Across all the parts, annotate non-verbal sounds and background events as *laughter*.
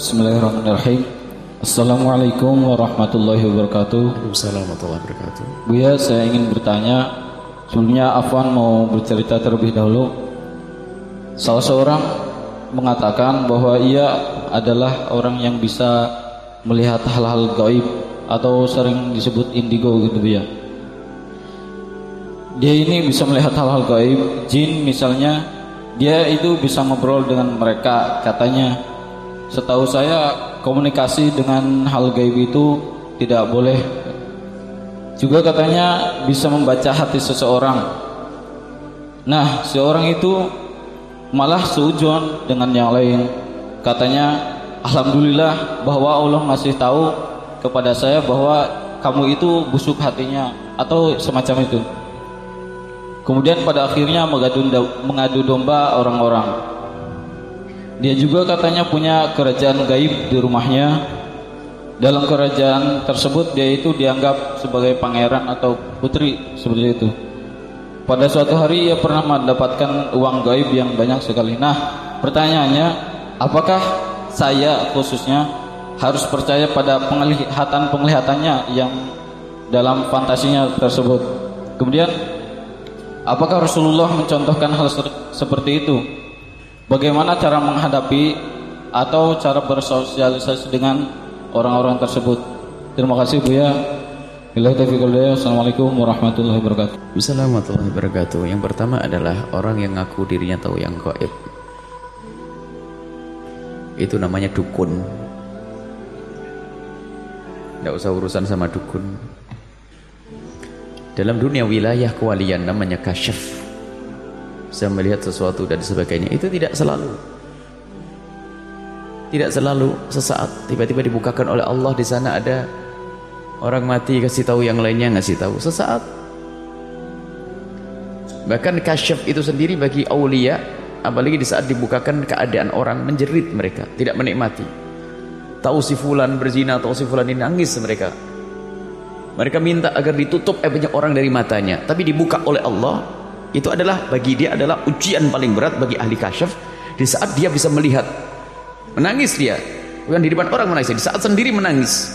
Bismillahirrahmanirrahim. Assalamualaikum warahmatullahi wabarakatuh. Waalaikumsalam warahmatullahi wabarakatuh. Buya, saya ingin bertanya. Sebelumnya Afwan mau bercerita terlebih dahulu. Salah seorang mengatakan bahwa ia adalah orang yang bisa melihat hal-hal gaib atau sering disebut indigo gitu ya. Dia ini bisa melihat hal-hal gaib, jin misalnya, dia itu bisa ngobrol dengan mereka katanya. Setahu saya komunikasi dengan hal gaib itu tidak boleh. Juga katanya bisa membaca hati seseorang. Nah, seorang itu malah seujon dengan yang lain. Katanya, alhamdulillah bahwa Allah masih tahu kepada saya bahwa kamu itu busuk hatinya atau semacam itu. Kemudian pada akhirnya mengadu domba orang-orang. Dia juga katanya punya kerajaan gaib di rumahnya. Dalam kerajaan tersebut dia itu dianggap sebagai pangeran atau putri seperti itu. Pada suatu hari ia pernah mendapatkan uang gaib yang banyak sekali. Nah, pertanyaannya, apakah saya khususnya harus percaya pada penglihatan penglihatannya yang dalam fantasinya tersebut? Kemudian, apakah Rasulullah mencontohkan hal seperti itu? Bagaimana cara menghadapi atau cara bersosialisasi dengan orang-orang tersebut? Terima kasih Bu ya. Assalamualaikum warahmatullahi wabarakatuh. Assalamualaikum warahmatullahi wabarakatuh. Yang pertama adalah orang yang ngaku dirinya tahu yang gaib. Itu namanya dukun. Tidak usah urusan sama dukun. Dalam dunia wilayah kewalian namanya kasyaf saya melihat sesuatu dan sebagainya. Itu tidak selalu. Tidak selalu sesaat. Tiba-tiba dibukakan oleh Allah di sana ada orang mati kasih tahu yang lainnya ngasih tahu. Sesaat. Bahkan kasyaf itu sendiri bagi aulia apalagi di saat dibukakan keadaan orang menjerit mereka tidak menikmati. Tahu si fulan berzina tahu si fulan ini nangis mereka. Mereka minta agar ditutup aibnya orang dari matanya. Tapi dibuka oleh Allah itu adalah bagi dia adalah ujian paling berat bagi ahli kasyaf di saat dia bisa melihat. Menangis dia. Bukan di depan orang menangis di saat sendiri menangis.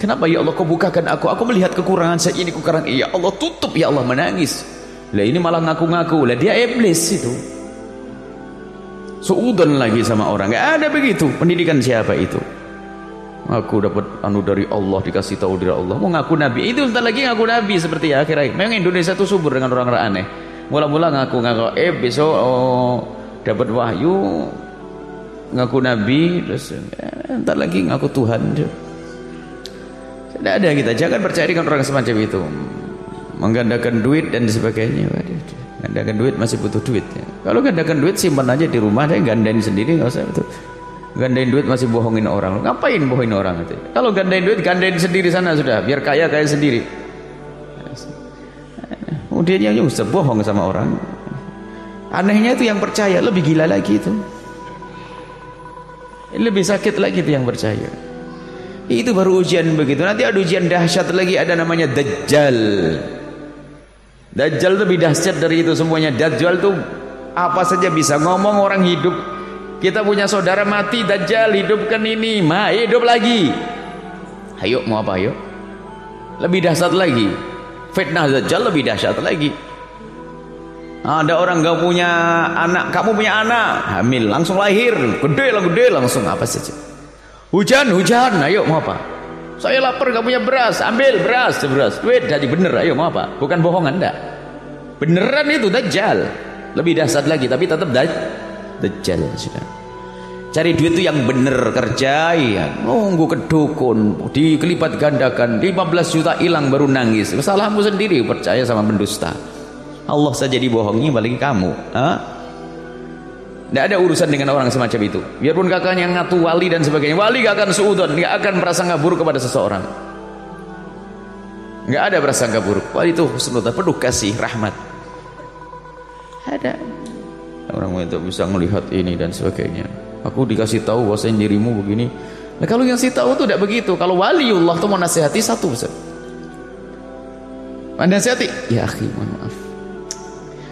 Kenapa ya Allah kau bukakan aku? Aku melihat kekurangan saya ini kekurangan ya Allah tutup ya Allah menangis. Lah ini malah ngaku-ngaku. Lah dia iblis itu. Suudon lagi sama orang. Nggak ada begitu. Pendidikan siapa itu? Aku dapat anu dari Allah dikasih tahu dari Allah. Mau ngaku nabi. Itu entar lagi ngaku nabi seperti ya akhir-akhir. Memang Indonesia itu subur dengan orang-orang aneh mula-mula ngaku-ngaku eh besok oh, dapat wahyu ngaku nabi terus eh, entar lagi ngaku Tuhan tidak ada kita jangan percaya dengan orang semacam itu. Menggandakan duit dan sebagainya. Gandakan duit masih butuh duit ya. kalau gandakan duit simpan aja di rumah deh gandain sendiri nggak usah itu. Gandain duit masih bohongin orang. Ngapain bohongin orang itu? Kalau gandain duit gandain sendiri sana sudah biar kaya kaya sendiri Kemudian yang Yusuf bohong sama orang. Anehnya itu yang percaya lebih gila lagi itu. Lebih sakit lagi itu yang percaya. Itu baru ujian begitu. Nanti ada ujian dahsyat lagi ada namanya Dajjal. Dajjal lebih dahsyat dari itu semuanya. Dajjal itu apa saja bisa ngomong orang hidup. Kita punya saudara mati Dajjal hidupkan ini, ma hidup lagi. Ayo mau apa ayo? Lebih dahsyat lagi fitnah Dajjal lebih dahsyat lagi. Ada orang gak punya anak kamu punya anak. Hamil langsung lahir. Gede lah gede langsung apa saja. Hujan hujan ayo mau apa? Saya lapar gak punya beras. Ambil beras beras. Duit jadi bener ayo mau apa? Bukan bohongan enggak beneran itu Dajjal lebih dahsyat lagi tapi tetap Dajjal sudah cari duit itu yang benar kerja ya nunggu ke dukun dikelipat gandakan 15 juta hilang baru nangis. Kesalahanmu sendiri percaya sama pendusta. Allah saja dibohongi balik kamu tidak ada urusan dengan orang semacam itu. Biarpun kakaknya ngatu wali dan sebagainya. Wali gak akan suudon gak akan merasa buruk kepada seseorang. Gak ada prasangka buruk wali itu sebenarnya penuh kasih rahmat. Ada. Orang itu bisa melihat ini dan sebagainya Aku dikasih tahu bahwa dirimu begini. Nah, kalau yang sih tahu tuh tidak begitu. Kalau waliullah tuh mau nasihati satu Ustaz. Nasihati, ya akhi, mohon maaf.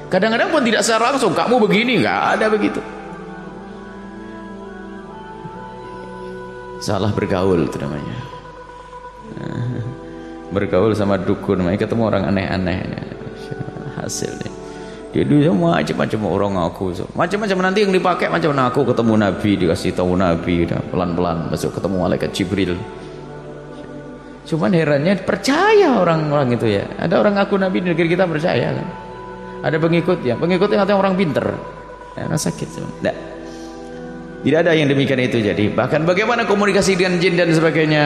Kadang-kadang pun tidak secara langsung, kamu begini, nggak ada begitu. salah bergaul itu namanya bergaul sama dukun makanya ketemu orang aneh-aneh hasilnya dia dia macam-macam orang aku. Macam-macam nanti yang dipakai macam aku ketemu Nabi dikasih tahu Nabi pelan-pelan masuk ketemu malaikat Jibril. Cuman herannya percaya orang-orang itu ya. Ada orang aku Nabi di negeri kita percaya kan. Ada pengikut ya. Pengikutnya katanya orang pinter. Ya, sakit tidak tidak ada yang demikian itu. Jadi bahkan bagaimana komunikasi dengan jin dan sebagainya.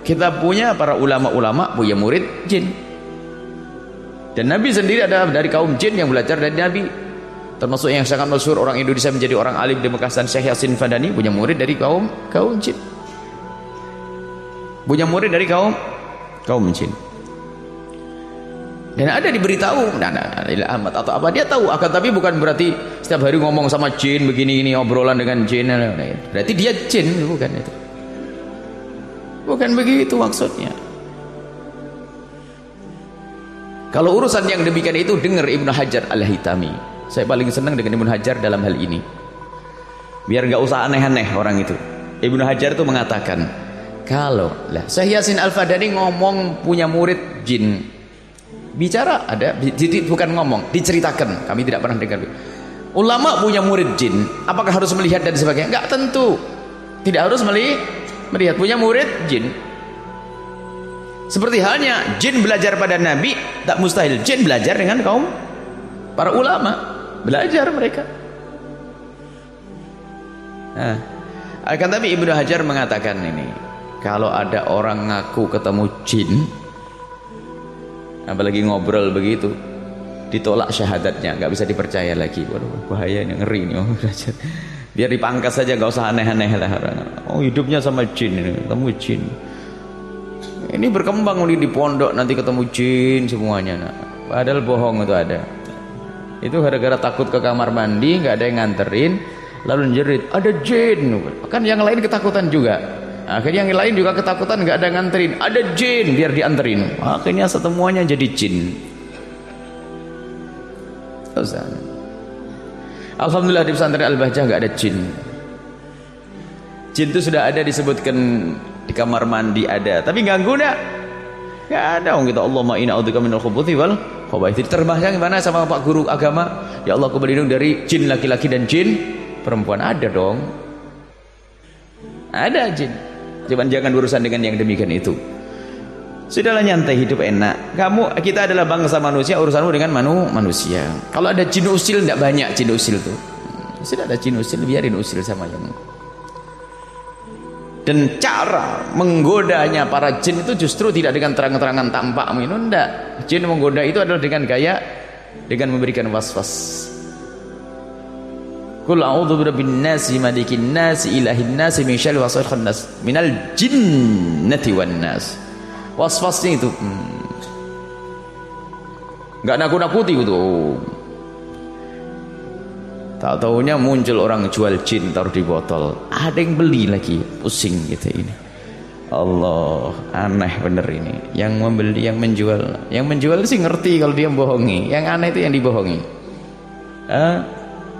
Kita punya para ulama-ulama punya murid jin dan Nabi sendiri ada dari kaum jin yang belajar dari Nabi. Termasuk yang sangat masyhur orang Indonesia menjadi orang alim di Mekah dan Syekh Yasin Fadani punya murid dari kaum kaum jin. Punya murid dari kaum kaum jin. Dan ada diberitahu, nah, nah, nah, amat atau apa dia tahu akan tapi bukan berarti setiap hari ngomong sama jin begini ini obrolan dengan jin. Nah, nah, nah. Berarti dia jin bukan itu. Bukan begitu maksudnya. Kalau urusan yang demikian itu dengar Ibnu Hajar Al-Hitami. Saya paling senang dengan Ibnu Hajar dalam hal ini. Biar nggak usah aneh-aneh orang itu. Ibnu Hajar itu mengatakan, kalau lah Syekh Yasin Al-Fadani ngomong punya murid jin. Bicara ada, jadi bukan ngomong, diceritakan. Kami tidak pernah dengar. Ulama punya murid jin, apakah harus melihat dan sebagainya? Enggak tentu. Tidak harus melihat punya murid jin. Seperti halnya jin belajar pada Nabi, tak mustahil jin belajar dengan kaum para ulama. Belajar mereka. Nah, akan tapi Ibnu Hajar mengatakan ini, kalau ada orang ngaku ketemu jin, apalagi ngobrol begitu, ditolak syahadatnya, nggak bisa dipercaya lagi. Waduh, bahaya ini ngeri nih. Oh, Biar dipangkas saja, nggak usah aneh-aneh lah. Oh hidupnya sama jin ini, ketemu jin. Ini berkembang di pondok nanti ketemu jin semuanya. Nah, padahal bohong itu ada. Itu gara-gara takut ke kamar mandi, nggak ada yang nganterin, lalu jerit, ada jin. Kan yang lain ketakutan juga. Akhirnya yang lain juga ketakutan, nggak ada yang nganterin, ada jin, biar dianterin. Akhirnya semuanya jadi jin. Alhamdulillah di pesantren Al-Bahjah nggak ada jin. Jin itu sudah ada disebutkan di kamar mandi ada. Tapi ganggu enggak enggak ada. Orang kita Allah ma'ina a'udzubika minal khubuthi wal khaba'ith. Terjemahnya gimana sama Pak guru agama? Ya Allah aku berlindung dari jin laki-laki dan jin perempuan. Ada dong. Ada jin. Cuman jangan urusan dengan yang demikian itu. Sudahlah nyantai hidup enak. Kamu kita adalah bangsa manusia, urusanmu dengan manu, manusia. Kalau ada jin usil tidak banyak jin usil tuh. Sudah ada jin usil biarin usil sama yang dan cara menggodanya para jin itu justru tidak dengan terang-terangan tampak itu enggak. Jin menggoda itu adalah dengan gaya dengan memberikan was-was. Qul a'udzu birabbin nasi malikin nasi ilahin nasi min syarri waswasil nas minal jinnati wan nas. Was-wasnya itu hmm. enggak nakut-nakuti itu Tak tahunya muncul orang jual jin taruh di botol. Ada yang beli lagi, pusing gitu ini. Allah, aneh bener ini. Yang membeli, yang menjual. Yang menjual sih ngerti kalau dia bohongi. Yang aneh itu yang dibohongi. Ah,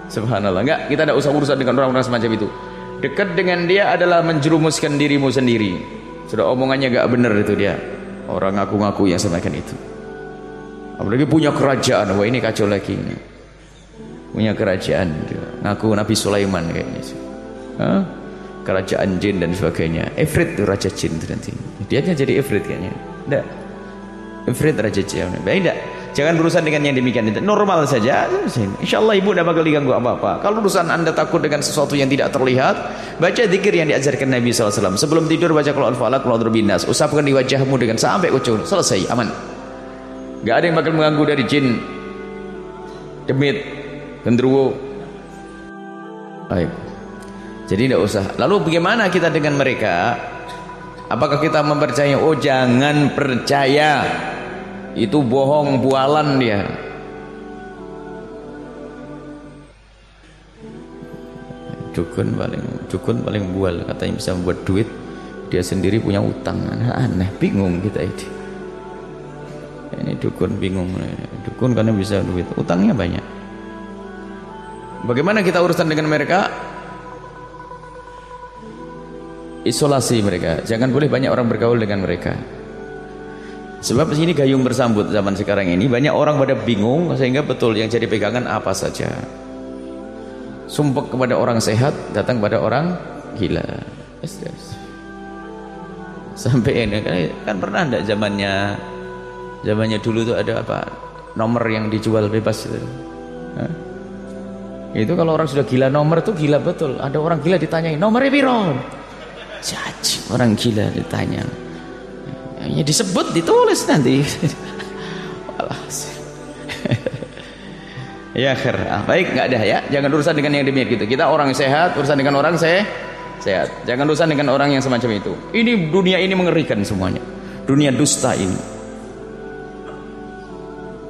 subhanallah. Enggak, kita tidak usah urusan dengan orang-orang semacam itu. Dekat dengan dia adalah menjerumuskan dirimu sendiri. Sudah omongannya enggak benar itu dia. Orang ngaku-ngaku yang semacam itu. Apalagi punya kerajaan. Wah ini kacau lagi ini punya kerajaan ngaku Nabi Sulaiman kayaknya Hah? kerajaan jin dan sebagainya. Ifrit itu raja jin itu nanti. Dia jadi Ifrit kayaknya. Enggak Ifrit raja jin. Beda jangan berurusan dengan yang demikian. Itu normal saja. Insya Allah ibu tidak bakal diganggu apa-apa. Kalau urusan anda takut dengan sesuatu yang tidak terlihat baca zikir yang diajarkan Nabi SAW sebelum tidur baca kalau al-falak kalau binas usapkan di wajahmu dengan sampai ucul selesai aman. Gak ada yang bakal mengganggu dari jin demit genderuwo baik. Jadi tidak usah. Lalu bagaimana kita dengan mereka? Apakah kita mempercayai oh jangan percaya. Itu bohong bualan dia. Dukun paling dukun paling bual katanya bisa membuat duit. Dia sendiri punya utang. Aneh bingung kita ini. Ini dukun bingung. Dukun karena bisa duit. Utangnya banyak Bagaimana kita urusan dengan mereka? isolasi mereka jangan boleh banyak orang bergaul dengan mereka sebab sini gayung bersambut zaman sekarang ini banyak orang pada bingung sehingga betul yang jadi pegangan apa saja sumpah kepada orang sehat datang kepada orang gila yes, yes. sampai ini kan, kan pernah enggak zamannya zamannya dulu tuh ada apa nomor yang dijual bebas itu Hah? Itu kalau orang sudah gila nomor tuh gila betul ada orang gila ditanyain nomornya piro Caci orang gila ditanya. Ya disebut ditulis nanti. *laughs* ya akhir. Ah, baik nggak ada ya. Jangan urusan dengan yang demikian gitu. Kita orang sehat, urusan dengan orang se sehat. Jangan urusan dengan orang yang semacam itu. Ini dunia ini mengerikan semuanya. Dunia dusta ini.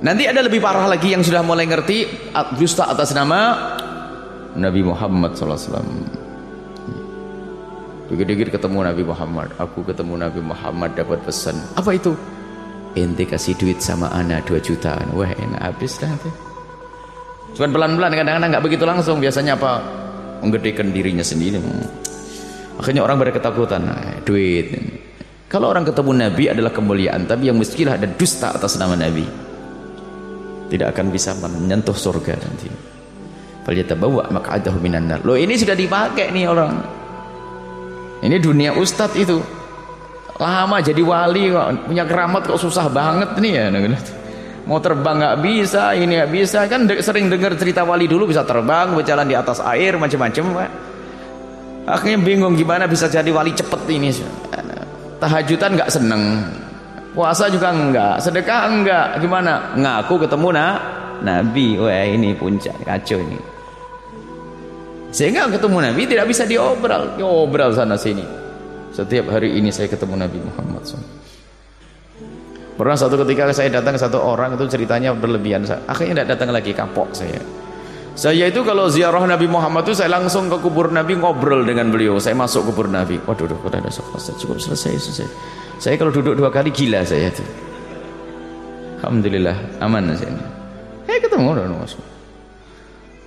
Nanti ada lebih parah lagi yang sudah mulai ngerti dusta atas nama Nabi Muhammad SAW. Dikit-dikit ketemu Nabi Muhammad. Aku ketemu Nabi Muhammad dapat pesan. Apa itu? Ente kasih duit sama Ana 2 jutaan. Wah enak habis dah itu. Cuman pelan-pelan kadang-kadang nggak begitu langsung. Biasanya apa? Menggedekan dirinya sendiri. Akhirnya orang pada ketakutan. Nah, duit. Kalau orang ketemu Nabi adalah kemuliaan. Tapi yang mestilah ada dusta atas nama Nabi. Tidak akan bisa menyentuh surga nanti. Falyatabawa maq'adahu minan nar. Loh ini sudah dipakai nih orang. Ini dunia ustadz itu. Lama jadi wali kok punya keramat kok susah banget nih ya. Mau terbang nggak bisa, ini nggak bisa. Kan sering dengar cerita wali dulu bisa terbang, berjalan di atas air, macam-macam. Akhirnya bingung gimana bisa jadi wali cepet ini. Tahajudan nggak seneng. Puasa juga enggak, sedekah enggak. Gimana? Ngaku ketemu nak Nabi. Wah, ini puncak kacau ini. Sehingga ketemu Nabi tidak bisa diobral, diobral sana sini. Setiap hari ini saya ketemu Nabi Muhammad SAW. Pernah satu ketika saya datang satu orang itu ceritanya berlebihan. Akhirnya tidak datang lagi kapok saya. Saya itu kalau ziarah Nabi Muhammad itu saya langsung ke kubur Nabi ngobrol dengan beliau. Saya masuk kubur Nabi. Waduh, udah ada selesai. Cukup selesai, selesai. Saya kalau duduk dua kali gila saya itu. Alhamdulillah aman saya. Eh ketemu udah masuk.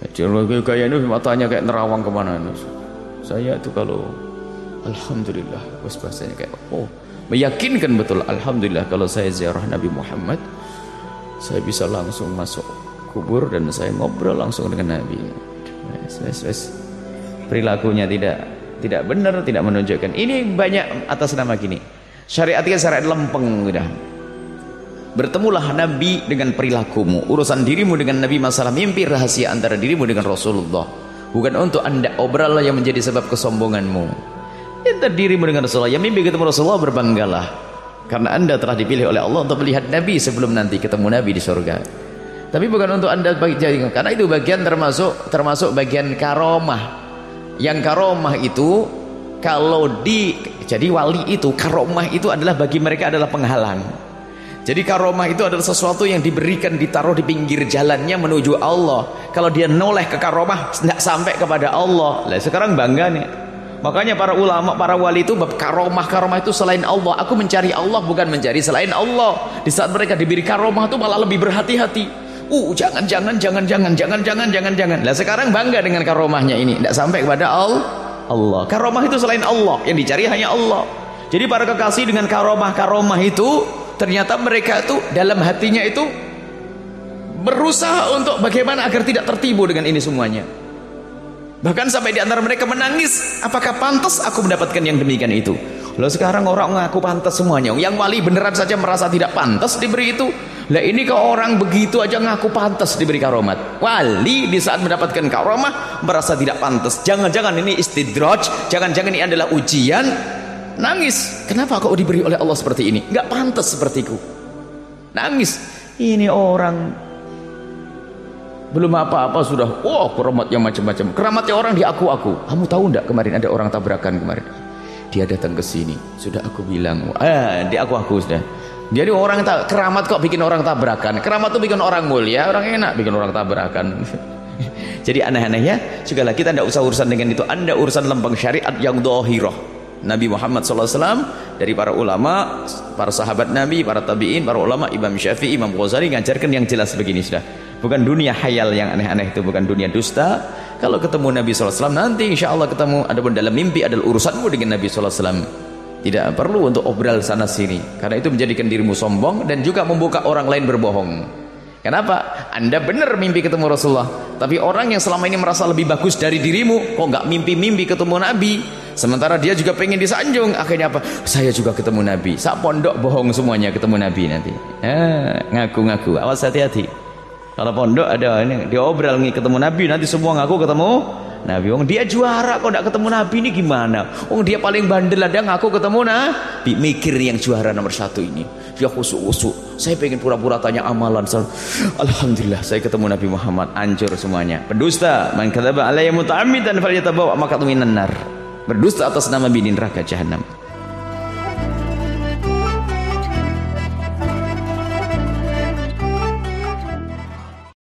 Gaya ini matanya kayak nerawang ke mana Saya itu kalau Alhamdulillah bos bahasanya kayak oh meyakinkan betul Alhamdulillah kalau saya ziarah Nabi Muhammad saya bisa langsung masuk kubur dan saya ngobrol langsung dengan Nabi wes, wes, wes. perilakunya tidak tidak benar tidak menunjukkan ini banyak atas nama gini syariatnya syariat lempeng udah Bertemulah Nabi dengan perilakumu. Urusan dirimu dengan Nabi masalah mimpi rahasia antara dirimu dengan Rasulullah. Bukan untuk anda obral yang menjadi sebab kesombonganmu. Antara dirimu dengan Rasulullah. Yang mimpi ketemu Rasulullah berbanggalah. Karena anda telah dipilih oleh Allah untuk melihat Nabi sebelum nanti ketemu Nabi di surga. Tapi bukan untuk anda bagi karena itu bagian termasuk termasuk bagian karomah. Yang karomah itu kalau di jadi wali itu karomah itu adalah bagi mereka adalah penghalang. Jadi karomah itu adalah sesuatu yang diberikan ditaruh di pinggir jalannya menuju Allah. Kalau dia noleh ke karomah tidak sampai kepada Allah. Lah sekarang bangga nih. Makanya para ulama, para wali itu karomah, karomah itu selain Allah. Aku mencari Allah bukan mencari selain Allah. Di saat mereka diberi karomah itu malah lebih berhati-hati. Uh, jangan, jangan, jangan, jangan, jangan, jangan, jangan, jangan. Lah sekarang bangga dengan karomahnya ini, tidak sampai kepada Allah. Allah. Karomah itu selain Allah, yang dicari hanya Allah. Jadi para kekasih dengan karomah-karomah itu ternyata mereka itu dalam hatinya itu berusaha untuk bagaimana agar tidak tertipu dengan ini semuanya bahkan sampai di antara mereka menangis apakah pantas aku mendapatkan yang demikian itu Lalu sekarang orang mengaku pantas semuanya yang wali beneran saja merasa tidak pantas diberi itu lah ini ke orang begitu aja ngaku pantas diberi karomat? Wali di saat mendapatkan karomah merasa tidak pantas. Jangan-jangan ini istidraj jangan-jangan ini adalah ujian. Nangis. Kenapa kau diberi oleh Allah seperti ini? Gak pantas sepertiku. Nangis. Ini orang belum apa-apa sudah. Wah wow, keramatnya macam-macam. Keramatnya orang di aku-aku. Kamu tahu enggak kemarin ada orang tabrakan kemarin? Dia datang ke sini. Sudah aku bilang eh di aku-aku sudah jadi orang tak keramat kok bikin orang tabrakan? Keramat tuh bikin orang mulia orang enak bikin orang tabrakan. *laughs* Jadi aneh-anehnya segala kita tidak usah urusan dengan itu. Anda urusan lembang syariat yang dohiroh Nabi Muhammad SAW dari para ulama, para sahabat Nabi, para tabi'in, para ulama, Imam Syafi'i, Imam Ghazali ngajarkan yang jelas begini sudah. Bukan dunia hayal yang aneh-aneh itu, bukan dunia dusta. kalau ketemu Nabi SAW nanti insya Allah ketemu. Adapun dalam mimpi adalah urusanmu dengan Nabi SAW tidak perlu untuk obral sana sini karena itu menjadikan dirimu sombong dan juga membuka orang lain berbohong. Kenapa? anda benar mimpi ketemu Rasulullah tapi orang yang selama ini merasa lebih bagus dari dirimu kok nggak mimpi-mimpi ketemu Nabi? Sementara dia juga pengen disanjung akhirnya apa? saya juga ketemu Nabi. Saat pondok bohong semuanya ketemu Nabi nanti. Ngaku-ngaku. Awas hati-hati. Kalau pondok ada ini diobral nih ketemu Nabi nanti semua ngaku ketemu Nabi. Wong dia juara kok tidak ketemu Nabi ini gimana? Wong dia paling bandel ada ngaku ketemu Nabi. Mikir yang juara nomor satu ini. Dia khusu-khusu. Saya pengen pura-pura tanya amalan. Alhamdulillah saya ketemu Nabi Muhammad. Hancur semuanya. Pendusta. Man kadzaba alayya muta'ammidan falyatabawa maqatuhu minan nar. Berdusta atas nama bidin neraka jahanam.